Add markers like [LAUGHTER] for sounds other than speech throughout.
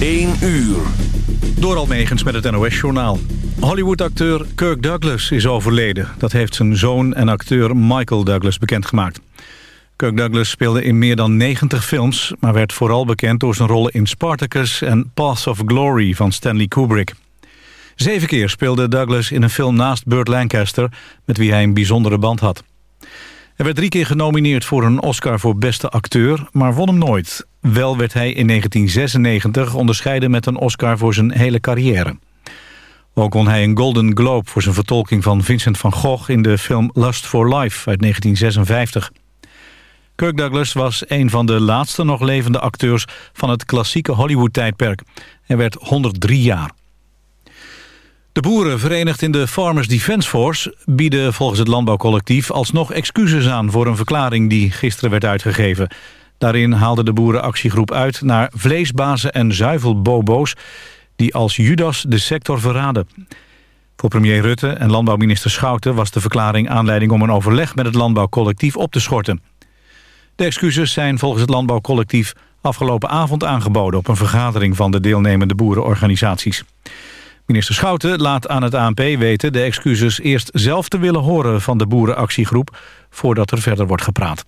1 uur. Door Almegens met het NOS-journaal. Hollywood-acteur Kirk Douglas is overleden. Dat heeft zijn zoon en acteur Michael Douglas bekendgemaakt. Kirk Douglas speelde in meer dan 90 films... maar werd vooral bekend door zijn rollen in Spartacus en Paths of Glory van Stanley Kubrick. Zeven keer speelde Douglas in een film naast Burt Lancaster... met wie hij een bijzondere band had. Hij werd drie keer genomineerd voor een Oscar voor beste acteur, maar won hem nooit. Wel werd hij in 1996 onderscheiden met een Oscar voor zijn hele carrière. Ook won hij een Golden Globe voor zijn vertolking van Vincent van Gogh... in de film Lust for Life uit 1956. Kirk Douglas was een van de laatste nog levende acteurs... van het klassieke Hollywood-tijdperk. Hij werd 103 jaar. De boeren verenigd in de Farmers Defence Force bieden volgens het landbouwcollectief alsnog excuses aan voor een verklaring die gisteren werd uitgegeven. Daarin haalde de boerenactiegroep uit naar vleesbazen en zuivelbobo's die als Judas de sector verraden. Voor premier Rutte en landbouwminister Schouten was de verklaring aanleiding om een overleg met het landbouwcollectief op te schorten. De excuses zijn volgens het landbouwcollectief afgelopen avond aangeboden op een vergadering van de deelnemende boerenorganisaties. Minister Schouten laat aan het ANP weten de excuses eerst zelf te willen horen van de boerenactiegroep voordat er verder wordt gepraat.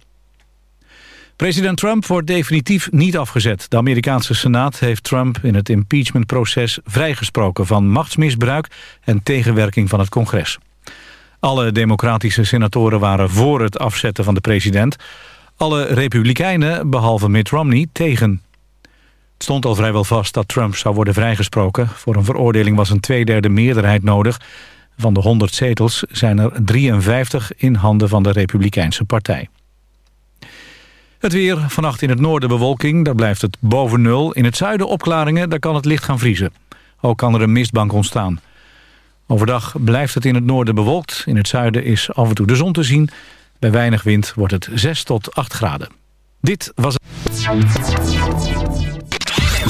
President Trump wordt definitief niet afgezet. De Amerikaanse Senaat heeft Trump in het impeachmentproces vrijgesproken van machtsmisbruik en tegenwerking van het congres. Alle democratische senatoren waren voor het afzetten van de president. Alle republikeinen, behalve Mitt Romney, tegen. Het stond al vrijwel vast dat Trump zou worden vrijgesproken. Voor een veroordeling was een tweederde meerderheid nodig. Van de 100 zetels zijn er 53 in handen van de Republikeinse partij. Het weer, vannacht in het noorden bewolking, daar blijft het boven nul. In het zuiden opklaringen, daar kan het licht gaan vriezen. Ook kan er een mistbank ontstaan. Overdag blijft het in het noorden bewolkt. In het zuiden is af en toe de zon te zien. Bij weinig wind wordt het 6 tot 8 graden. Dit was...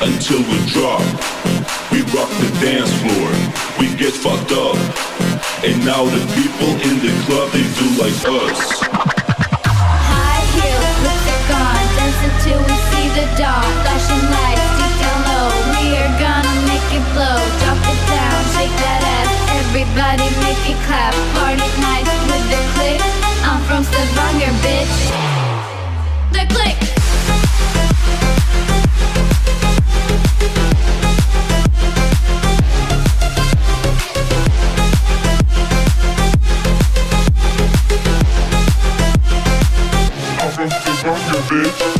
Until we drop. We rock the dance floor, we get fucked up. And now the people in the club, they do like us. High heels, lipstick on, dance until we see the dawn. Flashing lights, deep down low, we are gonna make it blow. Drop it down, shake that ass, everybody make it clap. Party night with the click, I'm from Stavanger, bitch. The click. Bitch.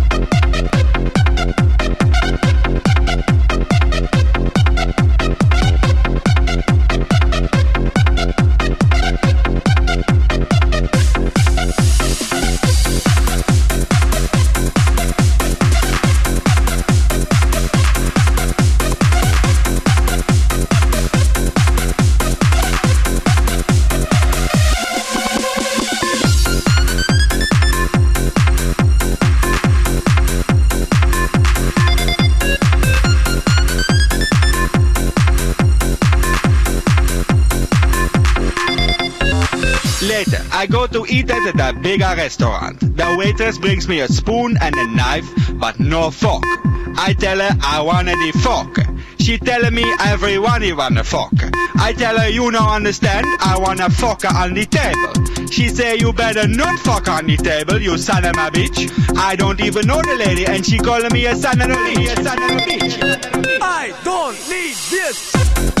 I go to eat at a bigger restaurant. The waitress brings me a spoon and a knife, but no fork. I tell her I wanted the fork. She telling me everyone you want a fork. I tell her you don't understand, I want a fork on the table. She say you better not fuck on the table, you son of a bitch. I don't even know the lady and she calling me a son of a bitch. A son of a bitch. I don't need this.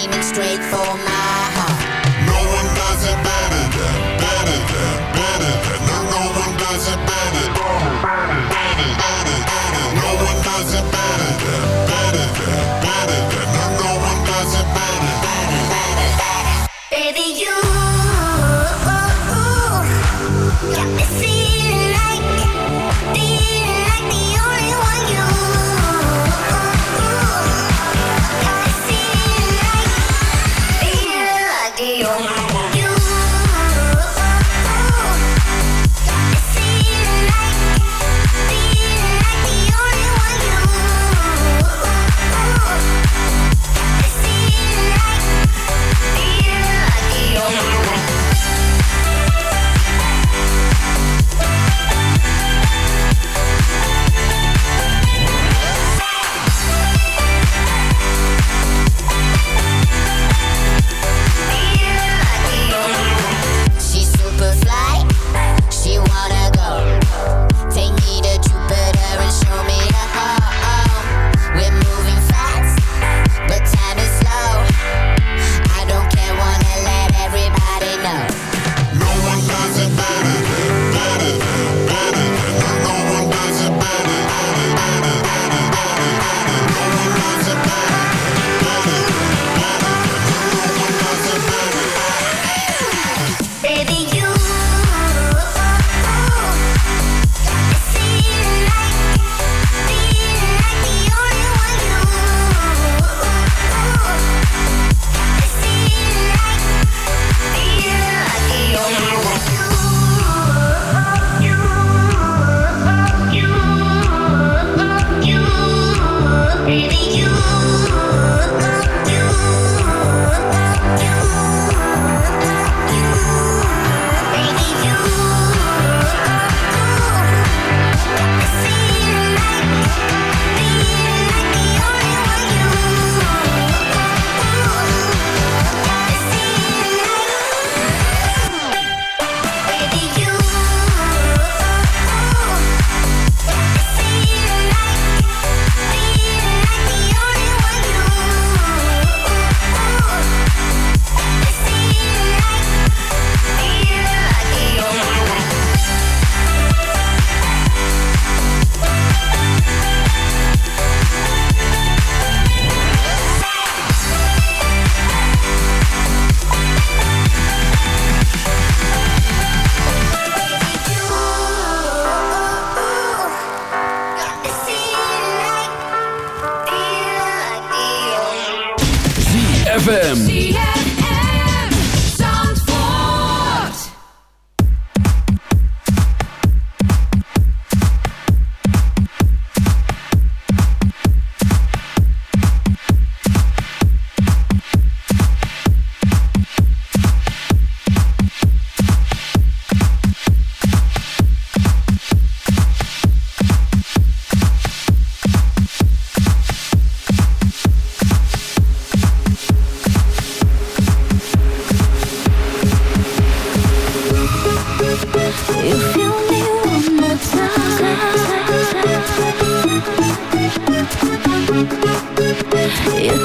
aiming straight for my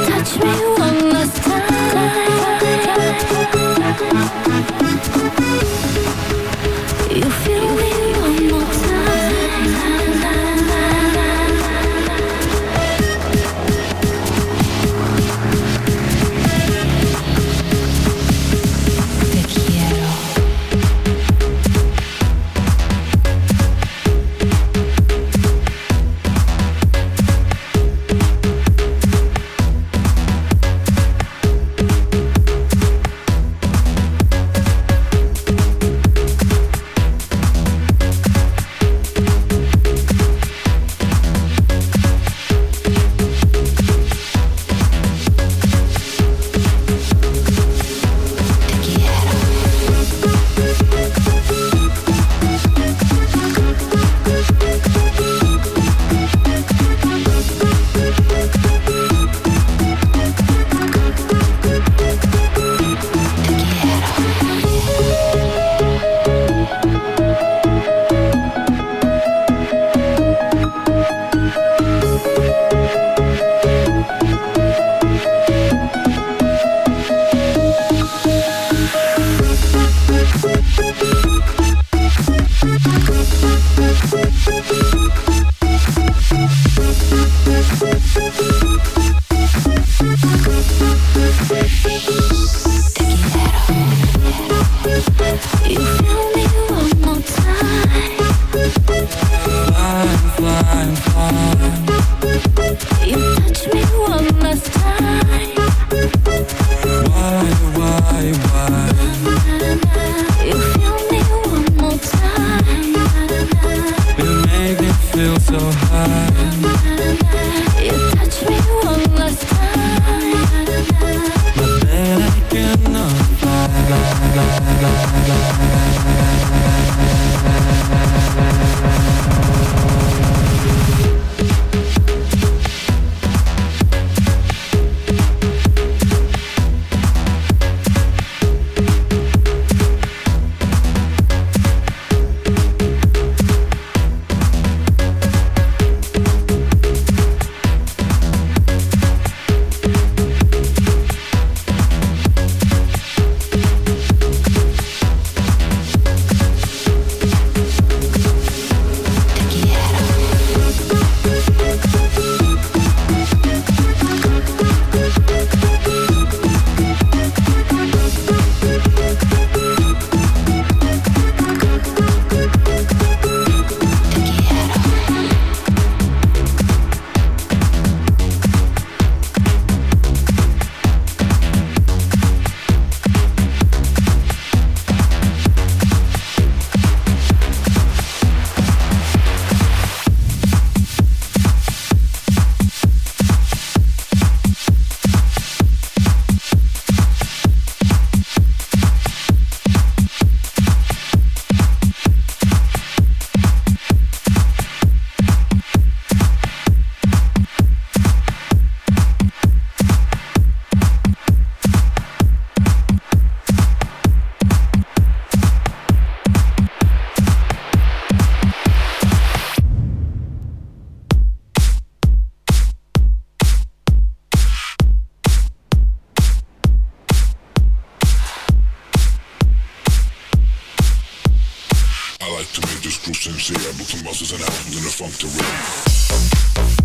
touch me so high. You touch me one last time. But then I cannot I sincere. I book some buses and albums in the funk to rhythm.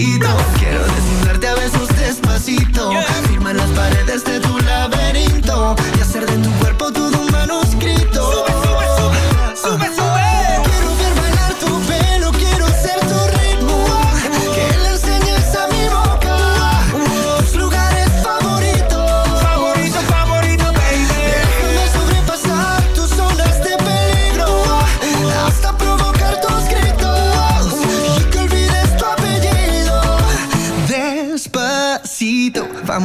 Despacito,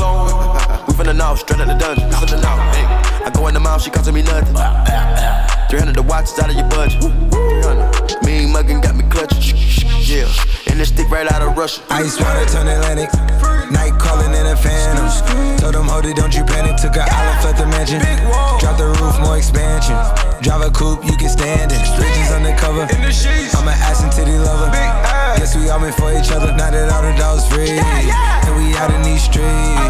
Clone. [LAUGHS] We finna know, straight out the dungeon. Finna know, hey. I go in the mouth, she costing me nothing. 300 the watches out of your budget. 300. Mean muggin' got me clutching. Yeah, and this stick right out of Russia. Ice water turn Atlantic. Night calling in a phantom. Told them, hold it, don't you panic. Took a island, fled the mansion. Drop the roof, more expansion. Drive a coupe, you can stand it. Bridges undercover. I'm an ass and titty lover. Guess we all meant for each other. Now that all the dogs free. And we out in these streets.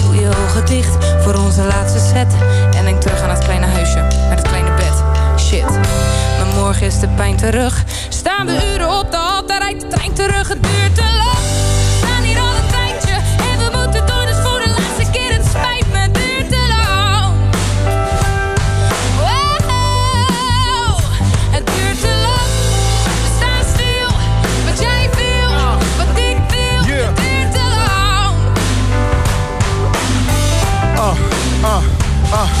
Je ogen dicht voor onze laatste set. En denk terug aan het kleine huisje met het kleine bed. Shit, maar morgen is de pijn terug. Staan we uren op de hal, daar rijdt de trein terug. Het duurt ah.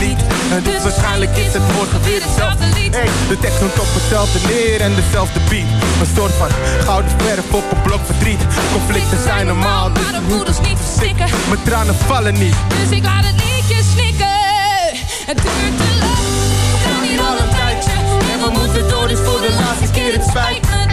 niet. En dus waarschijnlijk is het morgen weer hetzelfde lied. Hey, de tekst noemt op hetzelfde neer en dezelfde beat. Een soort van gouden verf op een blok verdriet. Conflicten zijn normaal, dus Maar de niet verstikken. mijn tranen vallen niet. Dus ik laat het liedje snikken. Het duurt te lang. We staan hier al een tijdje. En we moeten door, dus voor de laatste keer. Het spijt me,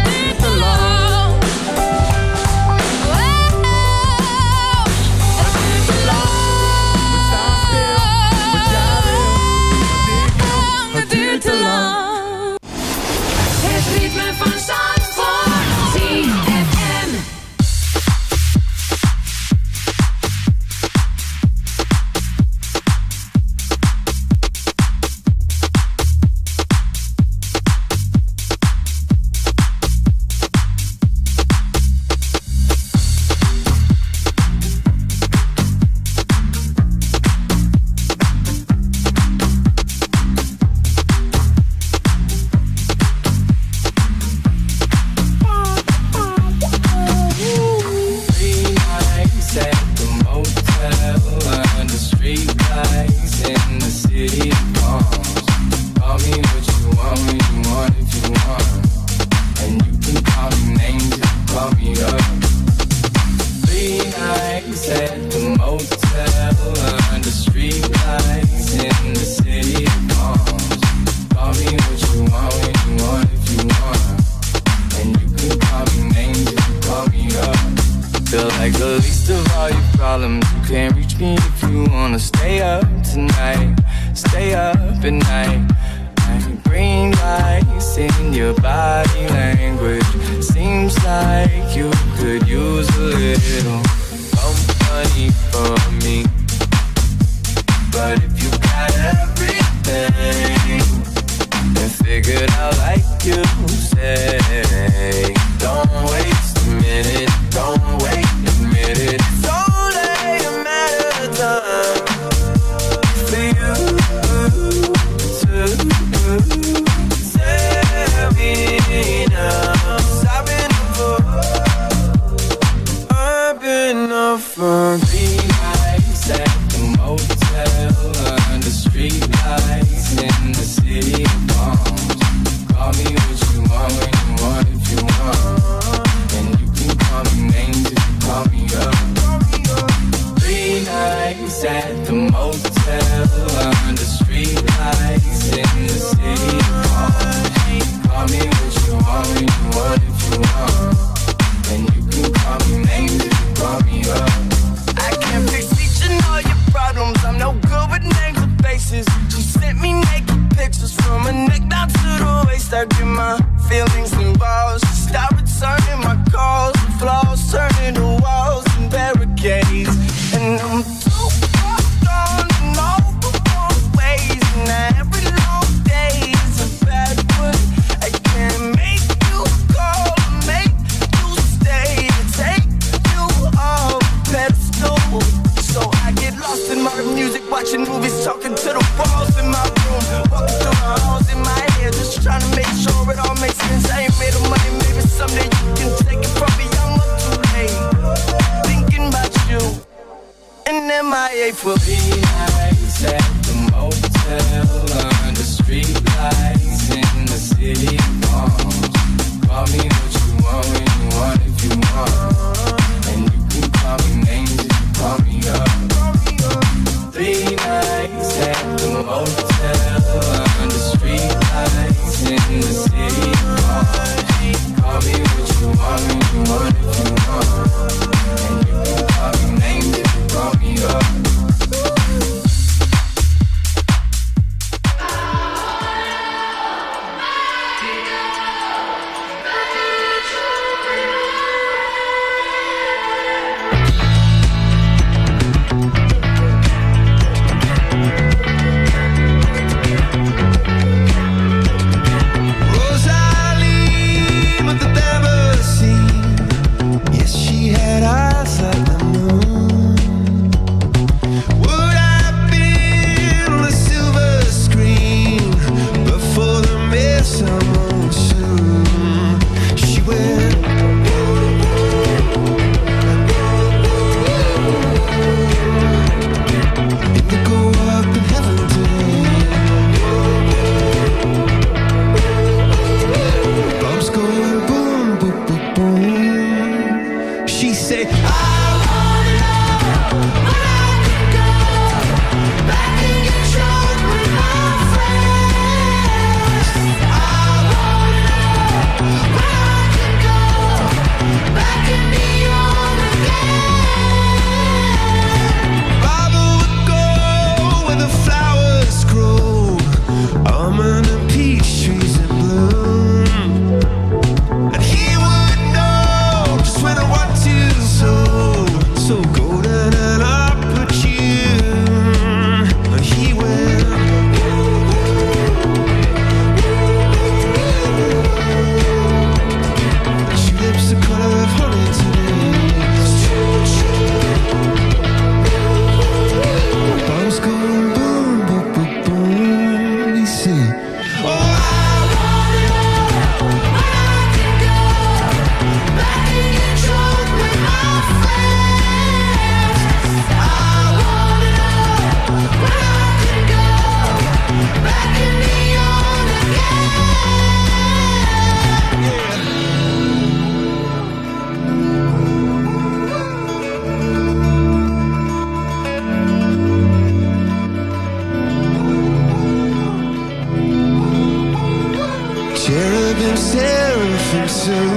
seraphim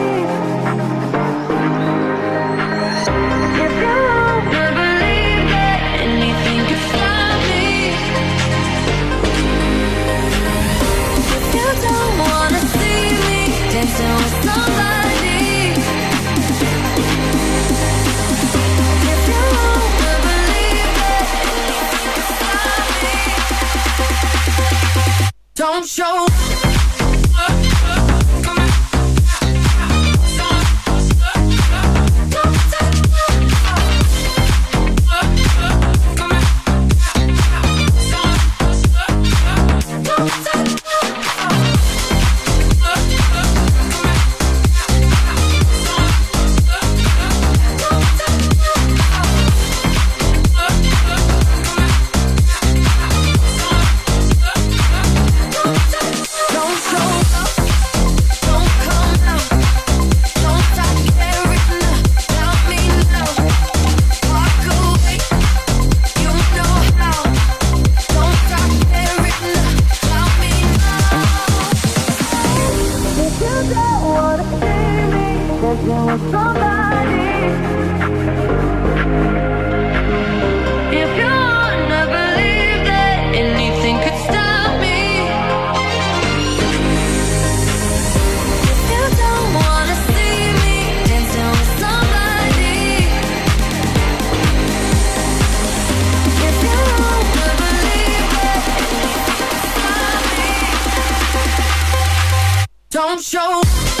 don't show Don't show.